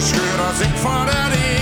scheur als ik vanuit hier.